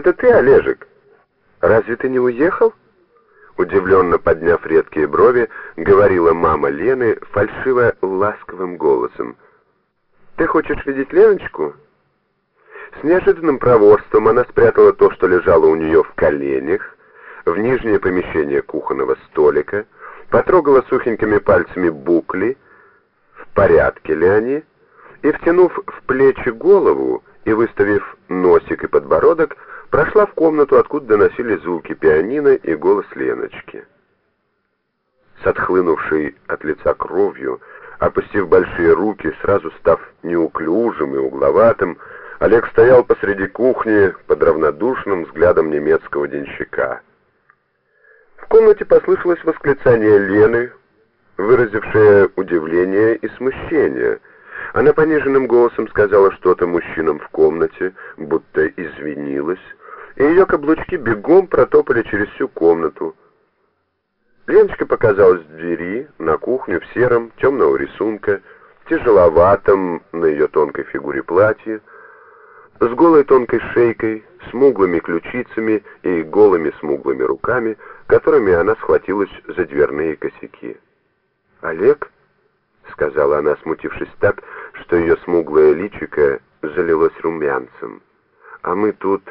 Это ты, Олежек? Разве ты не уехал?» Удивленно подняв редкие брови, говорила мама Лены фальшиво ласковым голосом. «Ты хочешь видеть Леночку?» С неожиданным проворством она спрятала то, что лежало у нее в коленях, в нижнее помещение кухонного столика, потрогала сухенькими пальцами букли, в порядке ли они, и, втянув в плечи голову и выставив носик и подбородок, прошла в комнату, откуда доносились звуки пианино и голос Леночки. С отхлынувшей от лица кровью, опустив большие руки, сразу став неуклюжим и угловатым, Олег стоял посреди кухни под равнодушным взглядом немецкого денщика. В комнате послышалось восклицание Лены, выразившее удивление и смущение. Она пониженным голосом сказала что-то мужчинам в комнате, будто извинилась, и ее каблучки бегом протопали через всю комнату. Леночка показалась в двери, на кухню, в сером, темного рисунка, тяжеловатом на ее тонкой фигуре платье, с голой тонкой шейкой, смуглыми ключицами и голыми смуглыми руками, которыми она схватилась за дверные косяки. «Олег?» — сказала она, смутившись так, что ее смуглое личико залилось румянцем. «А мы тут...»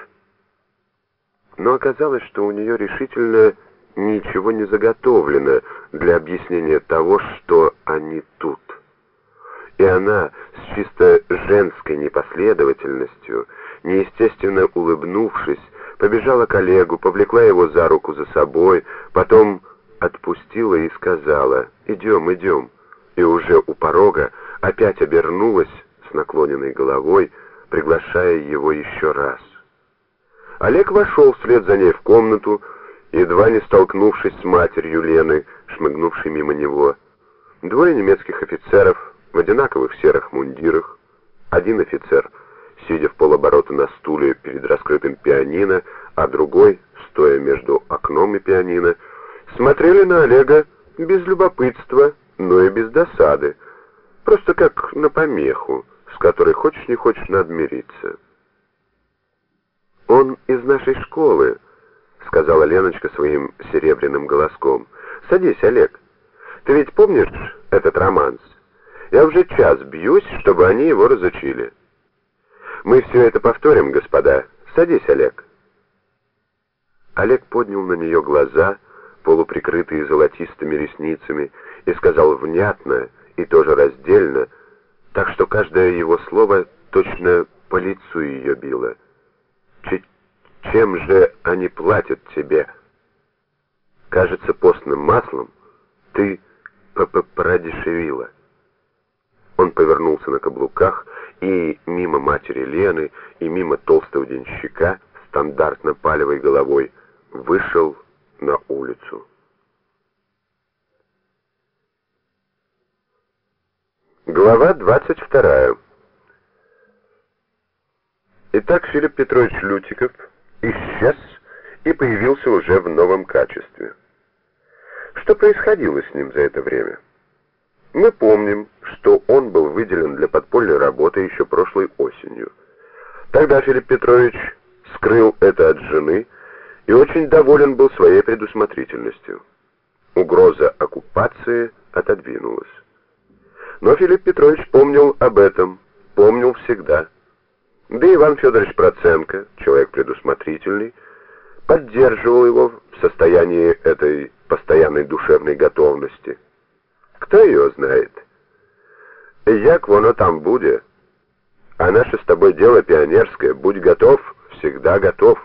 Но оказалось, что у нее решительно ничего не заготовлено для объяснения того, что они тут и она с чисто женской непоследовательностью, неестественно улыбнувшись, побежала к Олегу, повлекла его за руку за собой, потом отпустила и сказала «Идем, идем», и уже у порога опять обернулась с наклоненной головой, приглашая его еще раз. Олег вошел вслед за ней в комнату, едва не столкнувшись с матерью Лены, шмыгнувшей мимо него. Двое немецких офицеров в одинаковых серых мундирах. Один офицер, сидя в полоборота на стуле перед раскрытым пианино, а другой, стоя между окном и пианино, смотрели на Олега без любопытства, но и без досады, просто как на помеху, с которой хочешь не хочешь надо мириться. «Он из нашей школы», — сказала Леночка своим серебряным голоском. «Садись, Олег. Ты ведь помнишь этот романс?» Я уже час бьюсь, чтобы они его разучили. Мы все это повторим, господа. Садись, Олег. Олег поднял на нее глаза, полуприкрытые золотистыми ресницами, и сказал внятно и тоже раздельно, так что каждое его слово точно по лицу ее било. Чем же они платят тебе? Кажется, постным маслом ты п -п продешевила. Он повернулся на каблуках и мимо матери Лены, и мимо толстого денщика, стандартно палевой головой, вышел на улицу. Глава 22. Итак, Филипп Петрович Лютиков исчез и появился уже в новом качестве. Что происходило с ним за это время? Мы помним, что он был выделен для подпольной работы еще прошлой осенью. Тогда Филипп Петрович скрыл это от жены и очень доволен был своей предусмотрительностью. Угроза оккупации отодвинулась. Но Филипп Петрович помнил об этом, помнил всегда. Да Иван Федорович Проценко, человек предусмотрительный, поддерживал его в состоянии этой постоянной душевной готовности – кто ее знает? Як воно там будет? А наше с тобой дело пионерское. Будь готов, всегда готов.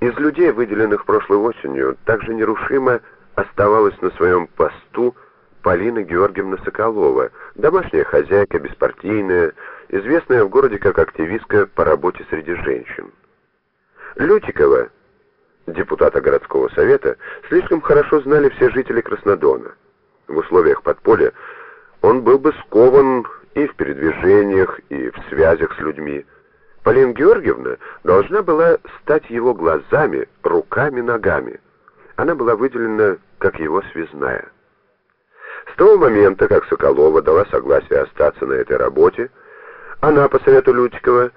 Из людей, выделенных прошлой осенью, также нерушимо оставалась на своем посту Полина Георгиевна Соколова, домашняя хозяйка, беспартийная, известная в городе как активистка по работе среди женщин. Лютикова, депутата городского совета, слишком хорошо знали все жители Краснодона в условиях подполья, он был бы скован и в передвижениях, и в связях с людьми. Полина Георгиевна должна была стать его глазами, руками, ногами. Она была выделена как его связная. С того момента, как Соколова дала согласие остаться на этой работе, она, по совету Лютикова,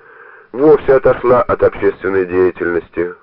вовсе отошла от общественной деятельности.